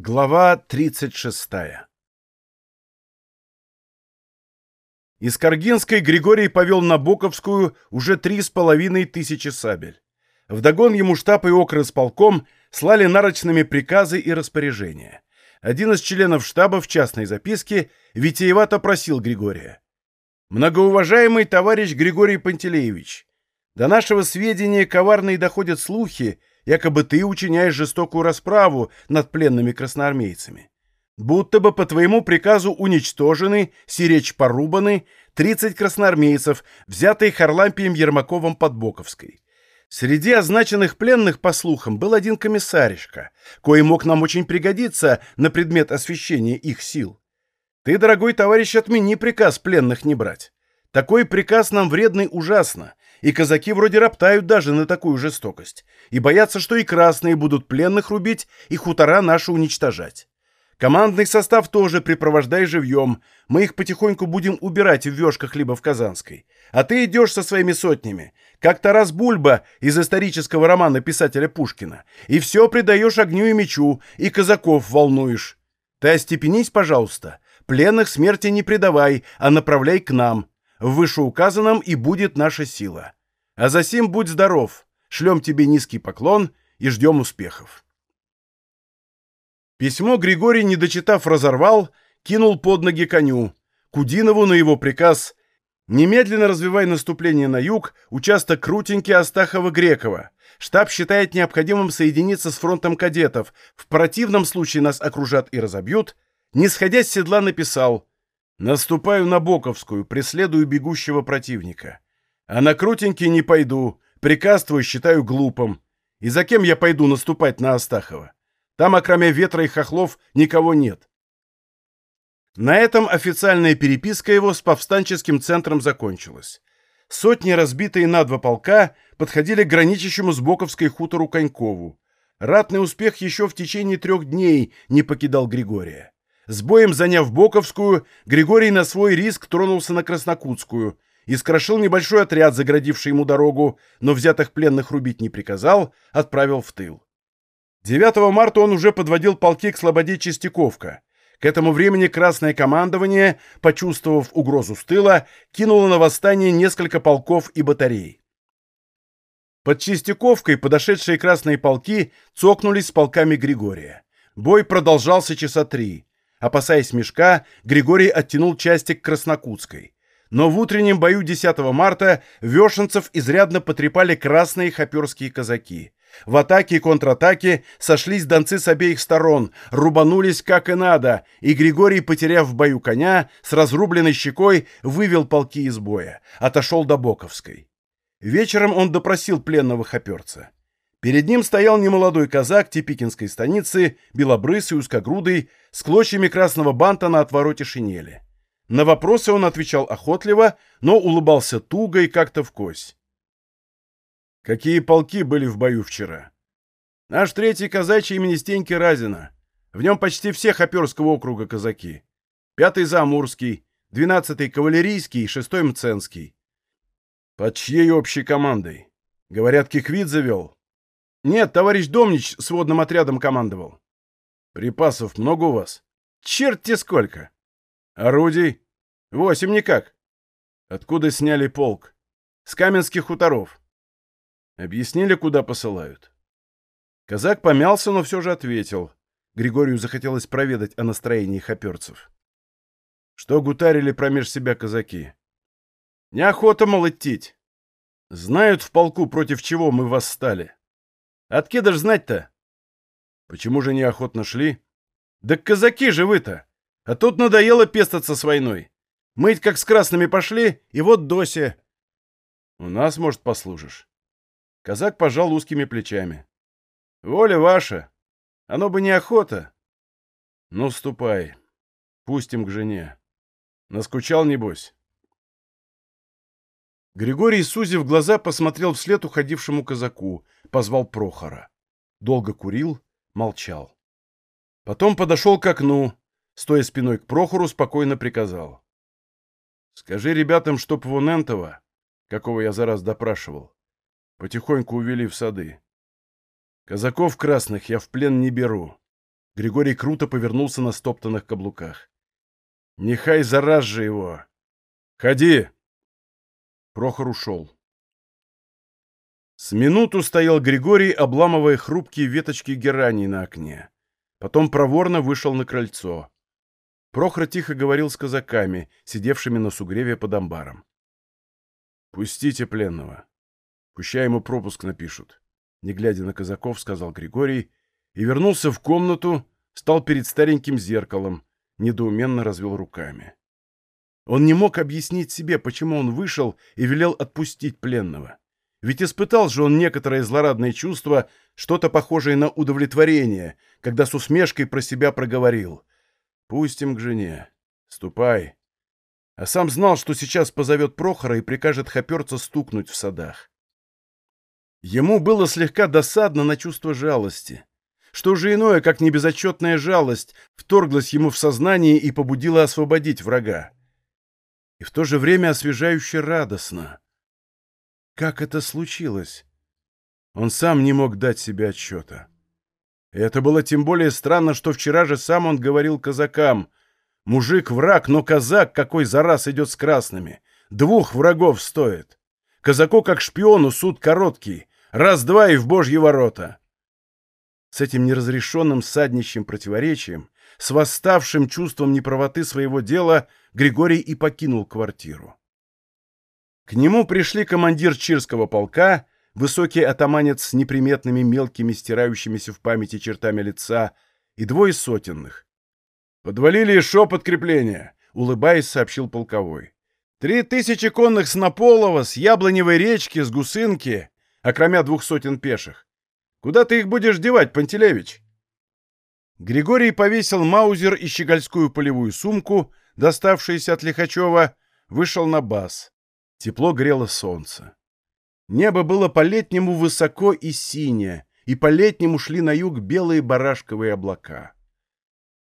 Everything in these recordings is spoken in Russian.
Глава 36 Из Каргинской Григорий повел на Боковскую уже три с половиной тысячи сабель. Вдогон ему штаб и окры с полком слали нарочными приказы и распоряжения. Один из членов штаба в частной записке витиевато просил Григория. «Многоуважаемый товарищ Григорий Пантелеевич, до нашего сведения коварные доходят слухи, якобы ты учиняешь жестокую расправу над пленными красноармейцами. Будто бы по твоему приказу уничтожены, сиречь порубаны 30 красноармейцев, взятые Харлампием Ермаковым под Боковской. Среди означенных пленных, по слухам, был один комиссаришка, кой мог нам очень пригодиться на предмет освещения их сил. Ты, дорогой товарищ, отмени приказ пленных не брать. Такой приказ нам вредный ужасно, и казаки вроде роптают даже на такую жестокость, и боятся, что и красные будут пленных рубить, и хутора наши уничтожать. Командный состав тоже припровождай живьем, мы их потихоньку будем убирать в вешках либо в Казанской. А ты идешь со своими сотнями, как Тарас Бульба из исторического романа писателя Пушкина, и все предаешь огню и мечу, и казаков волнуешь. Ты остепенись, пожалуйста, пленных смерти не предавай, а направляй к нам, в вышеуказанном и будет наша сила. А за сим будь здоров, шлем тебе низкий поклон и ждем успехов. Письмо Григорий, не дочитав, разорвал, кинул под ноги коню. Кудинову на его приказ «Немедленно развивай наступление на юг, участок Крутеньки Астахова-Грекова. Штаб считает необходимым соединиться с фронтом кадетов. В противном случае нас окружат и разобьют». Не сходя с седла написал Наступаю на Боковскую, преследую бегущего противника. А на Крутенький не пойду, приказ твой считаю глупым. И за кем я пойду наступать на Астахова? Там, окромя ветра и хохлов, никого нет. На этом официальная переписка его с повстанческим центром закончилась. Сотни, разбитые на два полка, подходили к граничащему с Боковской хутору Конькову. Ратный успех еще в течение трех дней не покидал Григория. С боем заняв Боковскую, Григорий на свой риск тронулся на Краснокутскую, искрошил небольшой отряд, заградивший ему дорогу, но взятых пленных рубить не приказал, отправил в тыл. 9 марта он уже подводил полки к слободе Чистяковка. К этому времени Красное командование, почувствовав угрозу с тыла, кинуло на восстание несколько полков и батарей. Под Чистяковкой подошедшие красные полки цокнулись с полками Григория. Бой продолжался часа три. Опасаясь мешка, Григорий оттянул части к Краснокутской. Но в утреннем бою 10 марта вешенцев изрядно потрепали красные хоперские казаки. В атаке и контратаке сошлись донцы с обеих сторон, рубанулись как и надо, и Григорий, потеряв в бою коня, с разрубленной щекой вывел полки из боя, отошел до Боковской. Вечером он допросил пленного хоперца. Перед ним стоял немолодой казак Типикинской станицы, белобрысый, узкогрудый, с клочьями красного банта на отвороте шинели. На вопросы он отвечал охотливо, но улыбался туго и как-то в вкось. «Какие полки были в бою вчера?» «Наш третий казачий имени Стеньки Разина. В нем почти все Хоперского округа казаки. Пятый Замурский, двенадцатый Кавалерийский, шестой Мценский». «Под чьей общей командой? Говорят, Киквит завел?» «Нет, товарищ Домнич с водным отрядом командовал». «Припасов много у вас?» «Черт-те сколько!» «Орудий?» «Восемь никак». «Откуда сняли полк?» «С Каменских хуторов». «Объяснили, куда посылают?» Казак помялся, но все же ответил. Григорию захотелось проведать о настроении хоперцев. Что гутарили промеж себя казаки? «Неохота, мол, идтить. Знают в полку, против чего мы восстали. Откуда ж знать-то? Почему же неохотно шли? Да казаки же вы-то! А тут надоело пестаться с войной. Мы ведь как с красными пошли, и вот досе. У нас, может, послужишь. Казак пожал узкими плечами. Воля ваша. Оно бы неохота. Ну, ступай. Пустим к жене. Наскучал, небось? Григорий, сузив глаза, посмотрел вслед уходившему казаку, позвал Прохора. Долго курил, молчал. Потом подошел к окну, стоя спиной к Прохору, спокойно приказал. «Скажи ребятам, чтоб вон Энтова, какого я за раз допрашивал, потихоньку увели в сады. Казаков красных я в плен не беру. Григорий круто повернулся на стоптанных каблуках. «Нехай зараз же его! Ходи!» Прохор ушел. С минуту стоял Григорий, обламывая хрупкие веточки герани на окне. Потом проворно вышел на крыльцо. Прохор тихо говорил с казаками, сидевшими на сугреве под амбаром. «Пустите пленного. Пущай ему пропуск напишут», — не глядя на казаков, сказал Григорий, и вернулся в комнату, стал перед стареньким зеркалом, недоуменно развел руками. Он не мог объяснить себе, почему он вышел и велел отпустить пленного. Ведь испытал же он некоторое злорадное чувство, что-то похожее на удовлетворение, когда с усмешкой про себя проговорил. «Пустим к жене. Ступай». А сам знал, что сейчас позовет Прохора и прикажет хоперца стукнуть в садах. Ему было слегка досадно на чувство жалости. Что же иное, как небезотчетная жалость, вторглась ему в сознание и побудила освободить врага. И в то же время освежающе радостно. Как это случилось? Он сам не мог дать себе отчета. И это было тем более странно, что вчера же сам он говорил казакам. Мужик враг, но казак какой за раз идет с красными. Двух врагов стоит. Казаку как шпиону суд короткий. Раз-два и в божьи ворота. С этим неразрешенным саднищем противоречием, с восставшим чувством неправоты своего дела, Григорий и покинул квартиру. К нему пришли командир Чирского полка, высокий атаманец с неприметными мелкими стирающимися в памяти чертами лица, и двое сотенных. «Подвалили еще подкрепление», — улыбаясь, сообщил полковой. «Три тысячи конных с Наполова, с Яблоневой речки, с Гусынки, окромя двух сотен пеших. Куда ты их будешь девать, Пантелевич?» Григорий повесил маузер и щегольскую полевую сумку, доставшуюся от Лихачева, вышел на бас. Тепло грело солнце. Небо было по-летнему высоко и синее, и по-летнему шли на юг белые барашковые облака.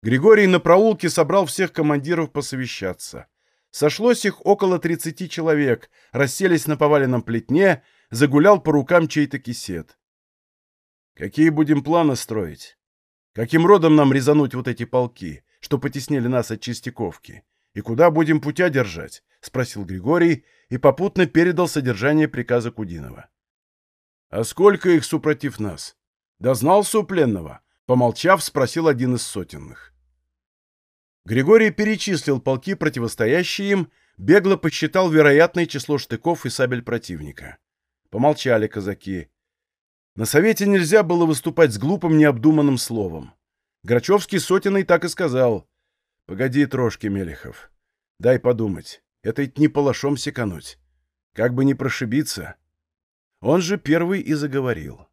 Григорий на проулке собрал всех командиров посовещаться. Сошлось их около 30 человек, расселись на поваленном плетне, загулял по рукам чей-то кисет. «Какие будем планы строить? Каким родом нам резануть вот эти полки, что потеснили нас от Чистяковки? И куда будем путя держать?» — спросил Григорий, и попутно передал содержание приказа Кудинова. «А сколько их супротив нас?» «Дознался у пленного?» Помолчав, спросил один из сотенных. Григорий перечислил полки, противостоящие им, бегло посчитал вероятное число штыков и сабель противника. Помолчали казаки. На совете нельзя было выступать с глупым необдуманным словом. Грачевский сотенный так и сказал. «Погоди, трошки, Мелехов. Дай подумать. Это ведь не палашом секануть. Как бы не прошибиться. Он же первый и заговорил.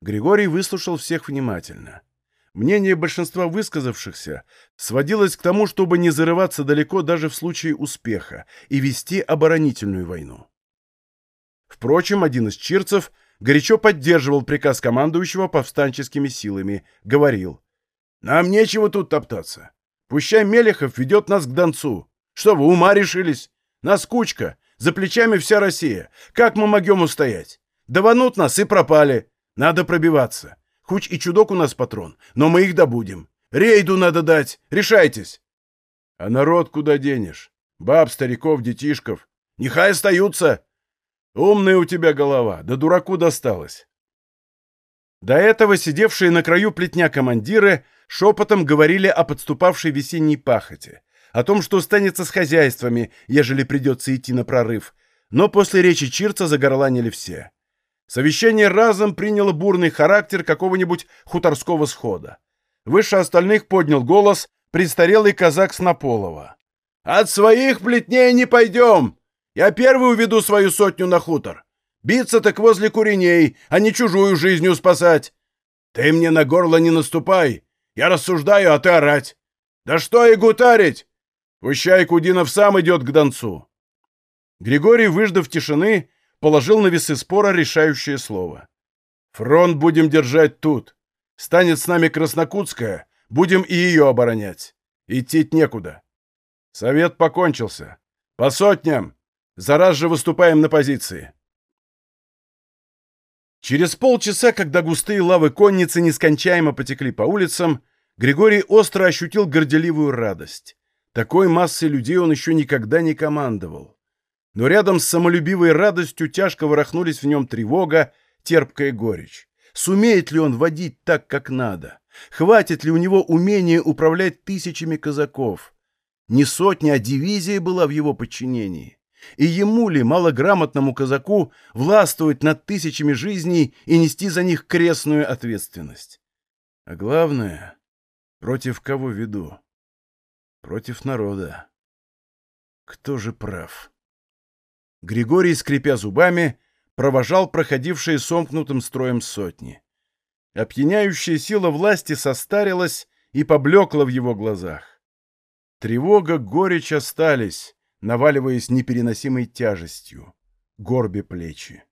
Григорий выслушал всех внимательно. Мнение большинства высказавшихся сводилось к тому, чтобы не зарываться далеко даже в случае успеха и вести оборонительную войну. Впрочем, один из чирцев горячо поддерживал приказ командующего повстанческими силами, говорил, «Нам нечего тут топтаться. Пущай Мелехов ведет нас к Донцу. Что вы, ума решились? Нас кучка, за плечами вся Россия. Как мы могем устоять? Даванут нас и пропали. Надо пробиваться. Хоть и чудок у нас патрон, но мы их добудем. Рейду надо дать. Решайтесь. А народ куда денешь? Баб, стариков, детишков. Нехай остаются. Умная у тебя голова, да дураку досталось. До этого сидевшие на краю плетня командиры шепотом говорили о подступавшей весенней пахоте о том, что станется с хозяйствами, ежели придется идти на прорыв, но после речи Чирца загорланили все. Совещание разом приняло бурный характер какого-нибудь хуторского схода. Выше остальных поднял голос престарелый казак Снополова. «От своих плетней не пойдем! Я первый уведу свою сотню на хутор. Биться так возле куреней, а не чужую жизнью спасать. Ты мне на горло не наступай. Я рассуждаю, а ты орать. Да что и гутарить! Пущай Кудинов сам идет к Донцу. Григорий, выждав тишины, положил на весы спора решающее слово. Фронт будем держать тут. Станет с нами Краснокутская, будем и ее оборонять. Идти некуда. Совет покончился. По сотням. За раз же выступаем на позиции. Через полчаса, когда густые лавы конницы нескончаемо потекли по улицам, Григорий остро ощутил горделивую радость. Такой массой людей он еще никогда не командовал. Но рядом с самолюбивой радостью тяжко ворохнулись в нем тревога, терпкая горечь. Сумеет ли он водить так, как надо? Хватит ли у него умения управлять тысячами казаков? Не сотня, а дивизия была в его подчинении. И ему ли, малограмотному казаку, властвовать над тысячами жизней и нести за них крестную ответственность? А главное, против кого веду? Против народа. Кто же прав? Григорий, скрипя зубами, провожал проходившие сомкнутым строем сотни. Опьяняющая сила власти состарилась и поблекла в его глазах. Тревога, горечь остались, наваливаясь непереносимой тяжестью, горбе плечи.